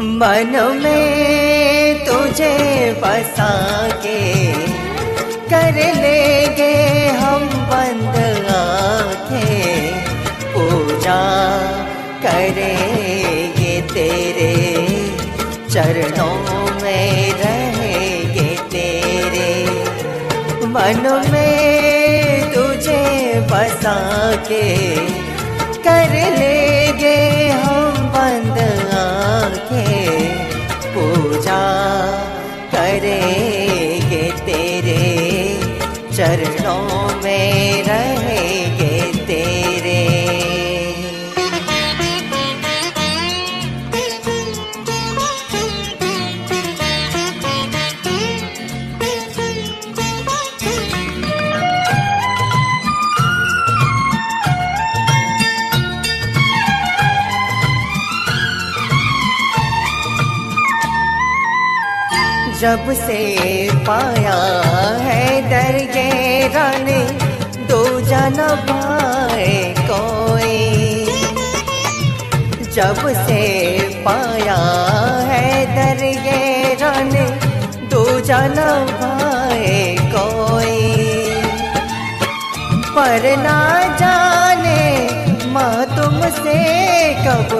मन में तुझे बसा के कर लेंगे हम बंद आँखें। पूजा करेंगे तेरे, चरणों में रहेंगे तेरे। मन में तुझे बसा के कर लेंगे हम बंद जब से पाया है ये रन, दो जन पाए कोई। जब से पाया है दर ये रन, दो जन पाए कोई। पर ना जाने माँ तुमसे कब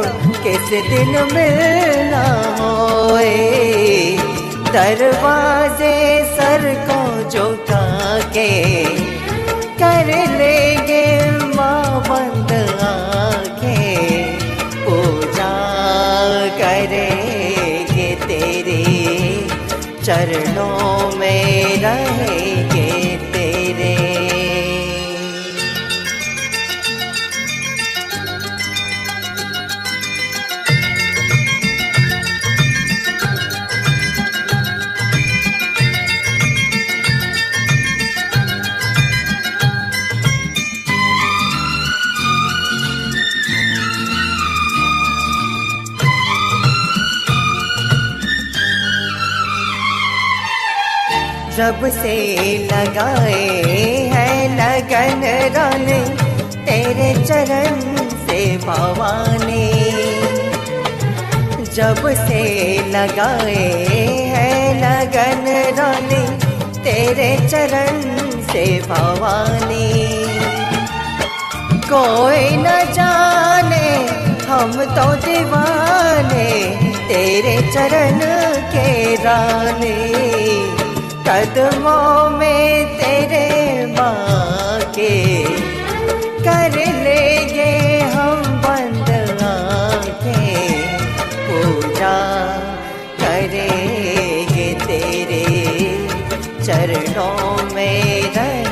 किस दिन मिलना होए दरवाजे सर को झुका के कर लेंगे माँ बंद आके पूजा करेंगे तेरे चरणों जब से लगाए है लगन रन, तेरे चरण से भवानी। जब से लगाए है लगन रन, तेरे चरण से भवानी। कोई न जाने, हम तो दीवाने, तेरे चरण के राने। कदमों में तेरे माँ के कर लेंगे हम बंद के पूजा करेंगे तेरे चरणों में रहेंगे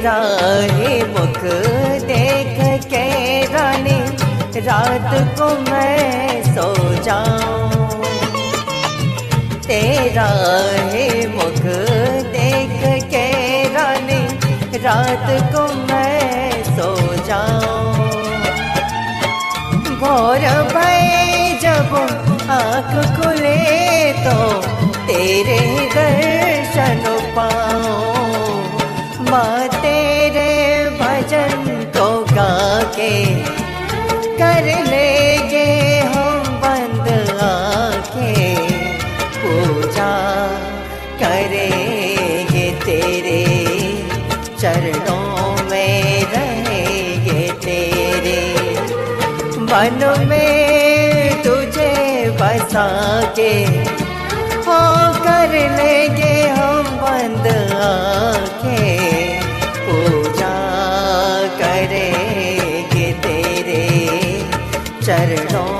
तेरा ही मुख देख के रानी। रात को मैं सो जाऊँ। तेरा ही मुख देख के रानी। रात को मैं सो जाऊँ। भोर भय जब आँख खुले तो तेरे दर्शन पाऊँ। माँ गा के कर लेंगे हम बंद आँखें। पूजा करेंगे तेरे, चरणों में रहेंगे तेरे। मन में तुझे बसा के हो, कर लेंगे हम बंद आँखें। शरणों